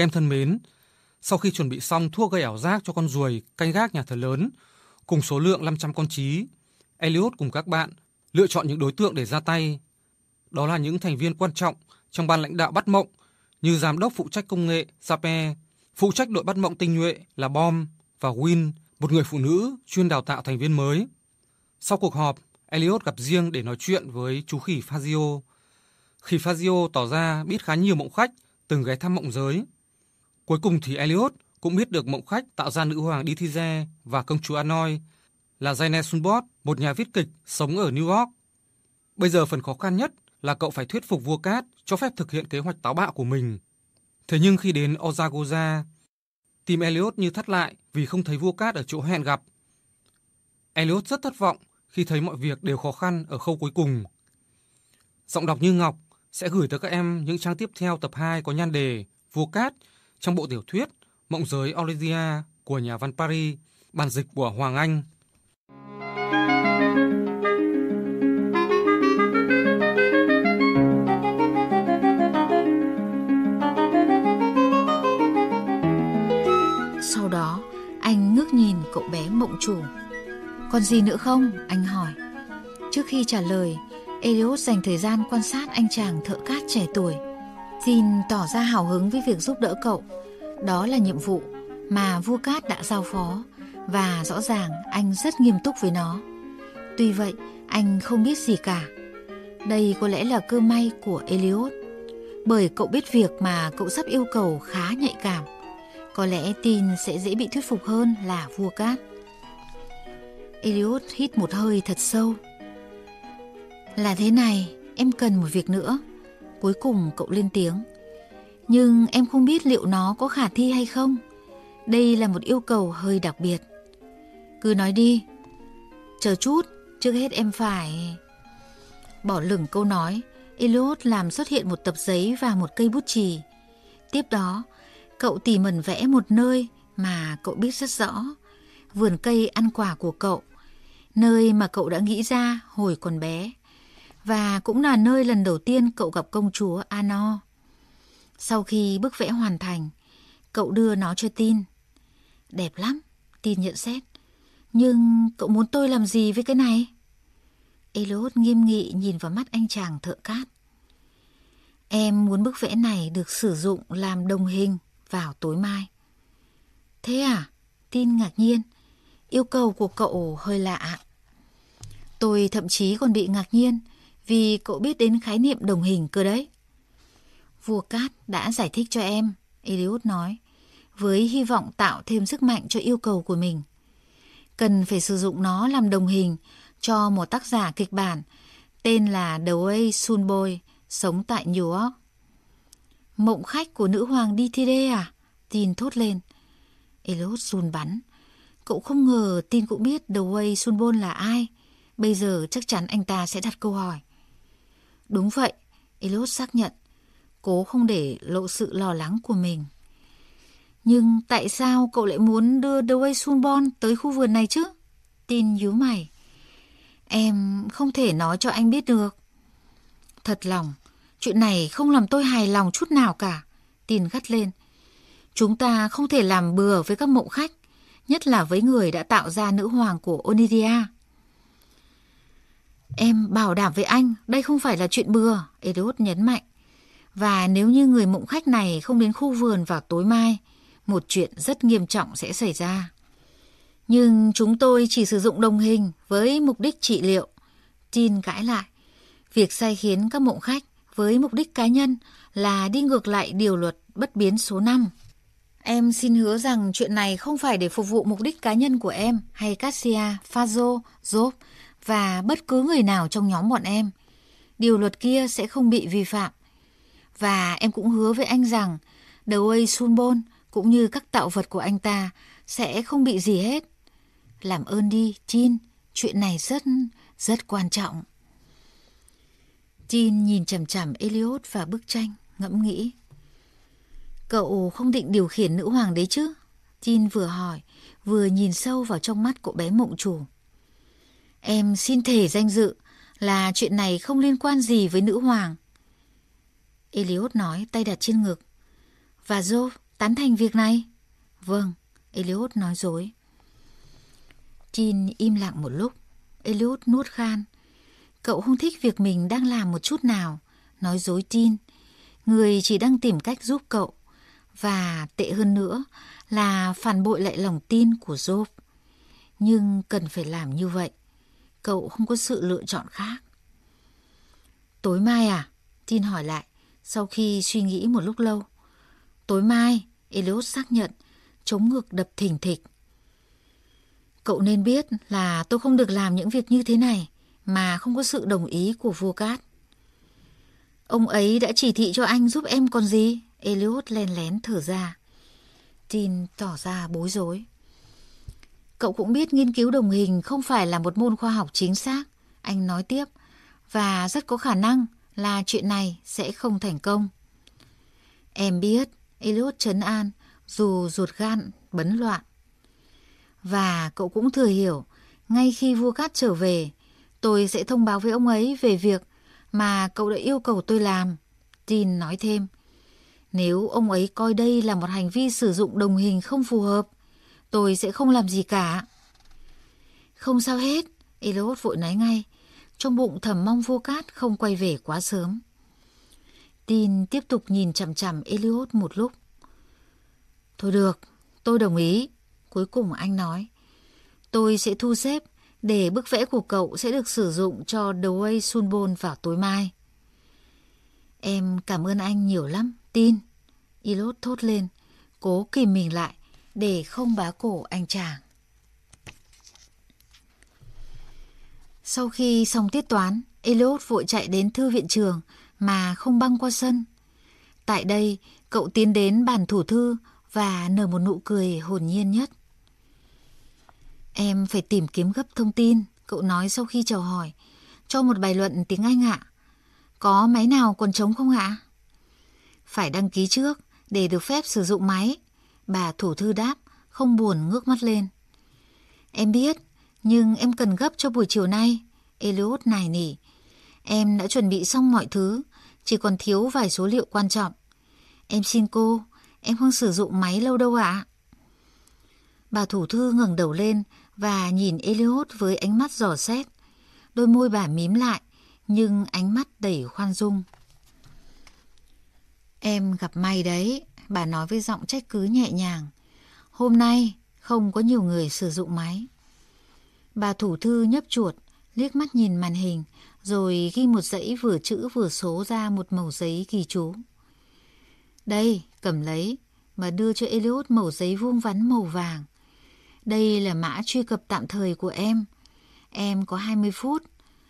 Kem thân mến, sau khi chuẩn bị xong thuốc gây ảo giác cho con ruồi canh gác nhà thờ lớn cùng số lượng 500 con trí, Elliot cùng các bạn lựa chọn những đối tượng để ra tay. Đó là những thành viên quan trọng trong ban lãnh đạo bắt mộng như giám đốc phụ trách công nghệ Sape, phụ trách đội bắt mộng tinh nhuệ là Bom và Win, một người phụ nữ chuyên đào tạo thành viên mới. Sau cuộc họp, Elliot gặp riêng để nói chuyện với chú khỉ Fazio. Khỉ Fazio tỏ ra biết khá nhiều mộng khách từng ghé thăm mộng giới. Cuối cùng thì Elliot cũng biết được mộng khách tạo ra nữ hoàng Dithize và công chúa Anoi là Jane Sunbot, một nhà viết kịch sống ở New York. Bây giờ phần khó khăn nhất là cậu phải thuyết phục vua cát cho phép thực hiện kế hoạch táo bạo của mình. Thế nhưng khi đến Ozagoza, tim Elliot như thắt lại vì không thấy vua cát ở chỗ hẹn gặp. Elliot rất thất vọng khi thấy mọi việc đều khó khăn ở khâu cuối cùng. Giọng đọc như ngọc sẽ gửi tới các em những trang tiếp theo tập 2 có nhan đề Vua Cát trong bộ tiểu thuyết Mộng giới Olivia của nhà văn Paris, bản dịch của Hoàng Anh. Sau đó, anh ngước nhìn cậu bé mộng chủ. Còn gì nữa không? Anh hỏi. Trước khi trả lời, Elios dành thời gian quan sát anh chàng thợ cát trẻ tuổi. Jin tỏ ra hào hứng với việc giúp đỡ cậu. Đó là nhiệm vụ mà vua cát đã giao phó và rõ ràng anh rất nghiêm túc với nó. Tuy vậy, anh không biết gì cả. Đây có lẽ là cơ may của Elliot, bởi cậu biết việc mà cậu sắp yêu cầu khá nhạy cảm. Có lẽ tin sẽ dễ bị thuyết phục hơn là vua cát. Elliot hít một hơi thật sâu. Là thế này, em cần một việc nữa. Cuối cùng cậu lên tiếng. Nhưng em không biết liệu nó có khả thi hay không. Đây là một yêu cầu hơi đặc biệt. Cứ nói đi. Chờ chút, trước hết em phải... Bỏ lửng câu nói, Elliot làm xuất hiện một tập giấy và một cây bút chì. Tiếp đó, cậu tỉ mẩn vẽ một nơi mà cậu biết rất rõ. Vườn cây ăn quả của cậu. Nơi mà cậu đã nghĩ ra hồi còn bé. Và cũng là nơi lần đầu tiên cậu gặp công chúa Ano. Sau khi bức vẽ hoàn thành, cậu đưa nó cho Tin. Đẹp lắm, Tin nhận xét. Nhưng cậu muốn tôi làm gì với cái này? Elot nghiêm nghị nhìn vào mắt anh chàng thợ cát. Em muốn bức vẽ này được sử dụng làm đồng hình vào tối mai. Thế à? Tin ngạc nhiên. Yêu cầu của cậu hơi lạ. Tôi thậm chí còn bị ngạc nhiên vì cậu biết đến khái niệm đồng hình cơ đấy. Vua Cát đã giải thích cho em, Eliud nói, với hy vọng tạo thêm sức mạnh cho yêu cầu của mình. Cần phải sử dụng nó làm đồng hình cho một tác giả kịch bản tên là Dewey Sunboy, sống tại New York. Mộng khách của nữ hoàng Dithide à? Tin thốt lên. Eliud run bắn. Cậu không ngờ tin cũng biết Dewey Sunbon là ai. Bây giờ chắc chắn anh ta sẽ đặt câu hỏi. Đúng vậy, Eliud xác nhận cố không để lộ sự lo lắng của mình. Nhưng tại sao cậu lại muốn đưa Dwayne Sunbon tới khu vườn này chứ? Tin nhíu mày. Em không thể nói cho anh biết được. Thật lòng, chuyện này không làm tôi hài lòng chút nào cả. Tin gắt lên. Chúng ta không thể làm bừa với các mộng khách, nhất là với người đã tạo ra nữ hoàng của Onidia. Em bảo đảm với anh, đây không phải là chuyện bừa, Edward nhấn mạnh. Và nếu như người mộng khách này không đến khu vườn vào tối mai, một chuyện rất nghiêm trọng sẽ xảy ra. Nhưng chúng tôi chỉ sử dụng đồng hình với mục đích trị liệu. Tin cãi lại. Việc sai khiến các mộng khách với mục đích cá nhân là đi ngược lại điều luật bất biến số 5. Em xin hứa rằng chuyện này không phải để phục vụ mục đích cá nhân của em hay Cassia, Fazo, Job và bất cứ người nào trong nhóm bọn em. Điều luật kia sẽ không bị vi phạm. Và em cũng hứa với anh rằng đầu ơi Sunbon cũng như các tạo vật của anh ta sẽ không bị gì hết. Làm ơn đi, Chin, chuyện này rất, rất quan trọng. Chin nhìn chằm chằm Elliot và bức tranh, ngẫm nghĩ. Cậu không định điều khiển nữ hoàng đấy chứ? Chin vừa hỏi, vừa nhìn sâu vào trong mắt của bé mộng chủ. Em xin thể danh dự là chuyện này không liên quan gì với nữ hoàng. Eliot nói tay đặt trên ngực. Và Joe, tán thành việc này? Vâng, Eliot nói dối. Jean im lặng một lúc. Eliot nuốt khan. Cậu không thích việc mình đang làm một chút nào. Nói dối Jean. Người chỉ đang tìm cách giúp cậu. Và tệ hơn nữa là phản bội lại lòng tin của Job. Nhưng cần phải làm như vậy. Cậu không có sự lựa chọn khác. Tối mai à? Tin hỏi lại, sau khi suy nghĩ một lúc lâu. Tối mai, Elios xác nhận, chống ngực đập thình thịch. Cậu nên biết là tôi không được làm những việc như thế này mà không có sự đồng ý của vua cát. Ông ấy đã chỉ thị cho anh giúp em còn gì? Eliot len lén thở ra. Tin tỏ ra bối rối. Cậu cũng biết nghiên cứu đồng hình không phải là một môn khoa học chính xác. Anh nói tiếp. Và rất có khả năng là chuyện này sẽ không thành công. Em biết, Eliot trấn an, dù ruột gan bấn loạn. Và cậu cũng thừa hiểu, ngay khi vua cát trở về, tôi sẽ thông báo với ông ấy về việc mà cậu đã yêu cầu tôi làm. Tin nói thêm, nếu ông ấy coi đây là một hành vi sử dụng đồng hình không phù hợp, tôi sẽ không làm gì cả. Không sao hết, Eliot vội nói ngay, trong bụng thầm mong vua cát không quay về quá sớm. Tin tiếp tục nhìn chằm chằm Eliot một lúc. Thôi được, tôi đồng ý. Cuối cùng anh nói. Tôi sẽ thu xếp để bức vẽ của cậu sẽ được sử dụng cho The Way Sunbon vào tối mai. Em cảm ơn anh nhiều lắm, tin. Eliot thốt lên, cố kìm mình lại để không bá cổ anh chàng. Sau khi xong tiết toán, Eliot vội chạy đến thư viện trường mà không băng qua sân. Tại đây, cậu tiến đến bàn thủ thư và nở một nụ cười hồn nhiên nhất. Em phải tìm kiếm gấp thông tin, cậu nói sau khi chào hỏi, cho một bài luận tiếng Anh ạ. Có máy nào còn trống không ạ? Phải đăng ký trước để được phép sử dụng máy. Bà thủ thư đáp, không buồn ngước mắt lên. Em biết, nhưng em cần gấp cho buổi chiều nay. Eliot nài nỉ. Em đã chuẩn bị xong mọi thứ, chỉ còn thiếu vài số liệu quan trọng. Em xin cô, em không sử dụng máy lâu đâu ạ. Bà thủ thư ngẩng đầu lên và nhìn Eliot với ánh mắt giỏ xét. Đôi môi bà mím lại, nhưng ánh mắt đầy khoan dung. Em gặp may đấy, bà nói với giọng trách cứ nhẹ nhàng. Hôm nay không có nhiều người sử dụng máy. Bà thủ thư nhấp chuột, liếc mắt nhìn màn hình, rồi ghi một dãy vừa chữ vừa số ra một mẩu giấy ghi chú. Đây, cầm lấy, mà đưa cho Eliot mẩu giấy vuông vắn màu vàng. Đây là mã truy cập tạm thời của em. Em có 20 phút.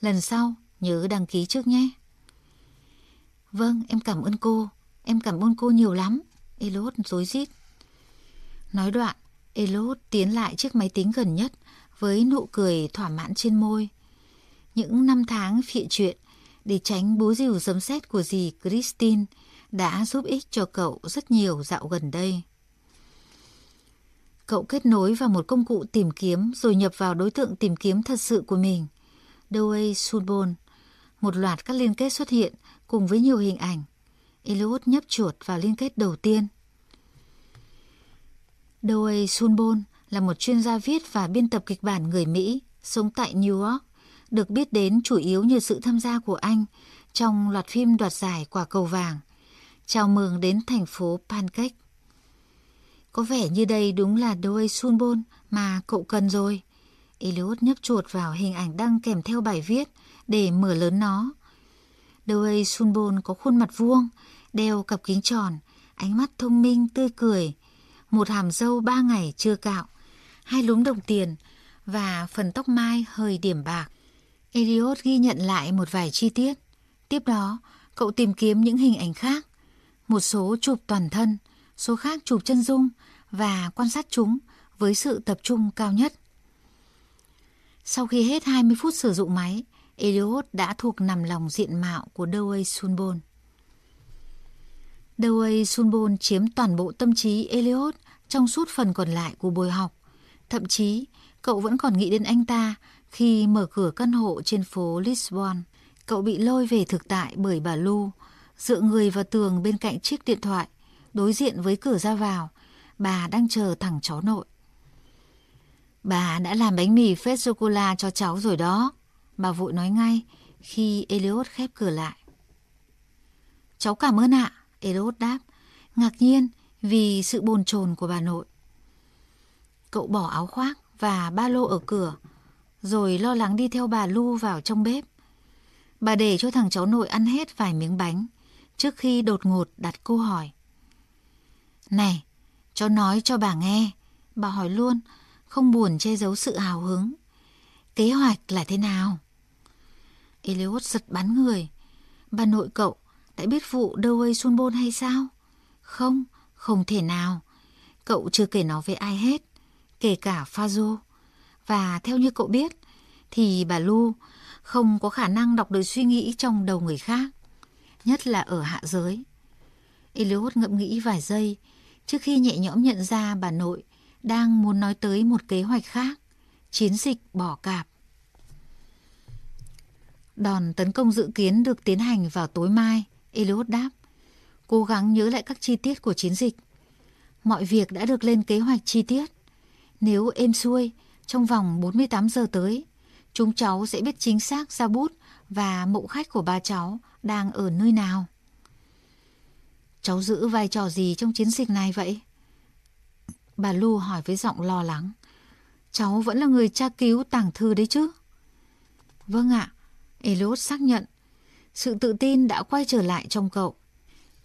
Lần sau, nhớ đăng ký trước nhé. Vâng, em cảm ơn cô. Em cảm ơn cô nhiều lắm. Elot rối rít. Nói đoạn, Elot tiến lại chiếc máy tính gần nhất với nụ cười thỏa mãn trên môi. Những năm tháng phịa chuyện để tránh bố rìu giấm xét của dì Christine đã giúp ích cho cậu rất nhiều dạo gần đây. Cậu kết nối vào một công cụ tìm kiếm rồi nhập vào đối tượng tìm kiếm thật sự của mình, Dewey Sunbon. Một loạt các liên kết xuất hiện cùng với nhiều hình ảnh. Eliud nhấp chuột vào liên kết đầu tiên. Doe Sunbon là một chuyên gia viết và biên tập kịch bản người Mỹ, sống tại New York, được biết đến chủ yếu nhờ sự tham gia của anh trong loạt phim đoạt giải quả cầu vàng, chào mừng đến thành phố Pancake. Có vẻ như đây đúng là Doe Sunbon mà cậu cần rồi. Eliud nhấp chuột vào hình ảnh đăng kèm theo bài viết để mở lớn nó. Đôi Sunbon có khuôn mặt vuông, đeo cặp kính tròn, ánh mắt thông minh tươi cười, một hàm dâu ba ngày chưa cạo, hai lúm đồng tiền và phần tóc mai hơi điểm bạc. Eliot ghi nhận lại một vài chi tiết. Tiếp đó, cậu tìm kiếm những hình ảnh khác. Một số chụp toàn thân, số khác chụp chân dung và quan sát chúng với sự tập trung cao nhất. Sau khi hết 20 phút sử dụng máy, Eliot đã thuộc nằm lòng diện mạo của Dewey Sunbon. Dewey Sunbon chiếm toàn bộ tâm trí Eliot trong suốt phần còn lại của buổi học. Thậm chí, cậu vẫn còn nghĩ đến anh ta khi mở cửa căn hộ trên phố Lisbon. Cậu bị lôi về thực tại bởi bà Lu, dựa người vào tường bên cạnh chiếc điện thoại, đối diện với cửa ra vào, bà đang chờ thằng cháu nội. Bà đã làm bánh mì phết sô-cô-la cho cháu rồi đó. Bà vội nói ngay khi Elliot khép cửa lại. Cháu cảm ơn ạ, Elliot đáp, ngạc nhiên vì sự bồn chồn của bà nội. Cậu bỏ áo khoác và ba lô ở cửa, rồi lo lắng đi theo bà Lu vào trong bếp. Bà để cho thằng cháu nội ăn hết vài miếng bánh trước khi đột ngột đặt câu hỏi. Này, cháu nói cho bà nghe. Bà hỏi luôn, không buồn che giấu sự hào hứng. Kế hoạch là thế nào? Eliud giật bắn người. Bà nội cậu đã biết vụ Dewey Sunbon hay sao? Không, không thể nào. Cậu chưa kể nó với ai hết, kể cả Fazo. Và theo như cậu biết, thì bà Lu không có khả năng đọc được suy nghĩ trong đầu người khác, nhất là ở hạ giới. Eliud ngẫm nghĩ vài giây trước khi nhẹ nhõm nhận ra bà nội đang muốn nói tới một kế hoạch khác, chiến dịch bỏ cạp. Đòn tấn công dự kiến được tiến hành vào tối mai, Eliot đáp. Cố gắng nhớ lại các chi tiết của chiến dịch. Mọi việc đã được lên kế hoạch chi tiết. Nếu êm xuôi, trong vòng 48 giờ tới, chúng cháu sẽ biết chính xác ra bút và mộ khách của ba cháu đang ở nơi nào. Cháu giữ vai trò gì trong chiến dịch này vậy? Bà Lu hỏi với giọng lo lắng. Cháu vẫn là người tra cứu tàng thư đấy chứ? Vâng ạ, Eliot xác nhận. Sự tự tin đã quay trở lại trong cậu.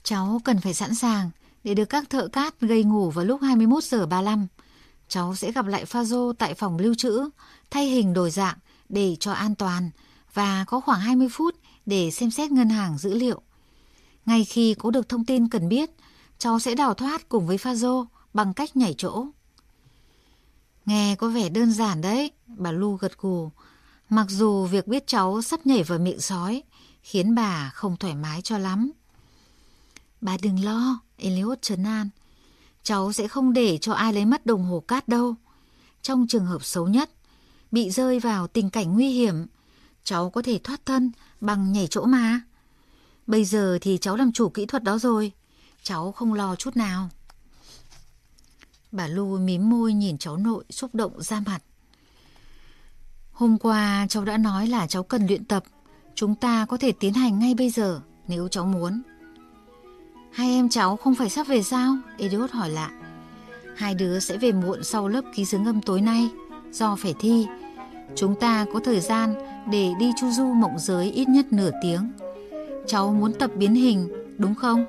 Cháu cần phải sẵn sàng để được các thợ cát gây ngủ vào lúc 21 giờ 35. Cháu sẽ gặp lại Fazo tại phòng lưu trữ, thay hình đổi dạng để cho an toàn và có khoảng 20 phút để xem xét ngân hàng dữ liệu. Ngay khi có được thông tin cần biết, cháu sẽ đào thoát cùng với Fazo bằng cách nhảy chỗ. Nghe có vẻ đơn giản đấy, bà Lu gật gù. Mặc dù việc biết cháu sắp nhảy vào miệng sói khiến bà không thoải mái cho lắm. Bà đừng lo, Eliot trấn an. Cháu sẽ không để cho ai lấy mất đồng hồ cát đâu. Trong trường hợp xấu nhất, bị rơi vào tình cảnh nguy hiểm, cháu có thể thoát thân bằng nhảy chỗ mà. Bây giờ thì cháu làm chủ kỹ thuật đó rồi, cháu không lo chút nào. Bà Lu mím môi nhìn cháu nội xúc động ra mặt. Hôm qua cháu đã nói là cháu cần luyện tập, chúng ta có thể tiến hành ngay bây giờ nếu cháu muốn. Hai em cháu không phải sắp về sao? Edward hỏi lại. Hai đứa sẽ về muộn sau lớp ký xướng âm tối nay, do phải thi. Chúng ta có thời gian để đi chu du mộng giới ít nhất nửa tiếng. Cháu muốn tập biến hình, đúng không?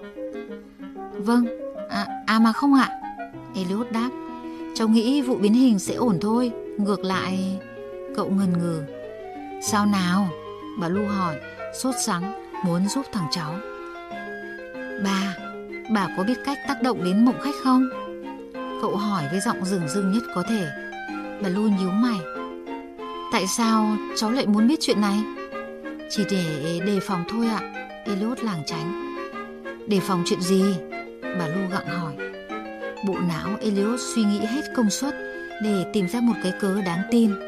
Vâng, à, à mà không ạ. Eliot đáp. Cháu nghĩ vụ biến hình sẽ ổn thôi, ngược lại... Cậu ngần ngừ. Sao nào? Bà Lu hỏi, sốt sắng, muốn giúp thằng cháu. Bà, bà có biết cách tác động đến mộng khách không? Cậu hỏi với giọng rừng rưng nhất có thể. Bà Lu nhíu mày. Tại sao cháu lại muốn biết chuyện này? Chỉ để đề phòng thôi ạ. À. Eliot làng tránh. Đề phòng chuyện gì? Bà Lu gặng hỏi. Bộ não Eliot suy nghĩ hết công suất để tìm ra một cái cớ đáng tin.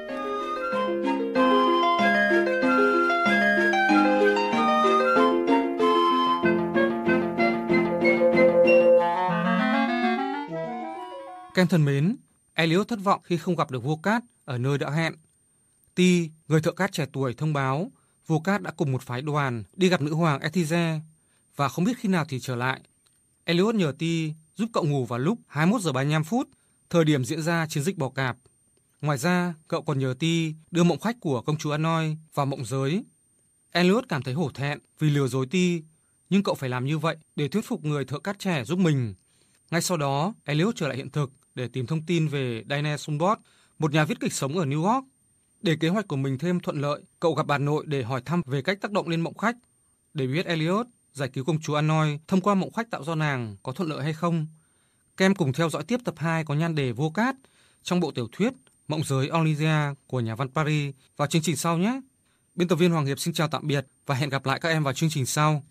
Ken thân mến, Elliot thất vọng khi không gặp được vua cát ở nơi đã hẹn. Ti, người thợ cát trẻ tuổi thông báo, vua cát đã cùng một phái đoàn đi gặp nữ hoàng Ethize và không biết khi nào thì trở lại. Elliot nhờ Ti giúp cậu ngủ vào lúc 21 giờ 35 phút, thời điểm diễn ra chiến dịch bò cạp. Ngoài ra, cậu còn nhờ Ti đưa mộng khách của công chúa Anoi vào mộng giới. Elliot cảm thấy hổ thẹn vì lừa dối Ti, nhưng cậu phải làm như vậy để thuyết phục người thợ cát trẻ giúp mình. Ngay sau đó, Elliot trở lại hiện thực để tìm thông tin về Diane Sunbot, một nhà viết kịch sống ở New York. Để kế hoạch của mình thêm thuận lợi, cậu gặp bà nội để hỏi thăm về cách tác động lên mộng khách. Để biết Elliot giải cứu công chúa Anoi thông qua mộng khách tạo do nàng có thuận lợi hay không. Kem cùng theo dõi tiếp tập 2 có nhan đề Vô Cát trong bộ tiểu thuyết Mộng giới Olivia của nhà văn Paris vào chương trình sau nhé. Biên tập viên Hoàng Hiệp xin chào tạm biệt và hẹn gặp lại các em vào chương trình sau.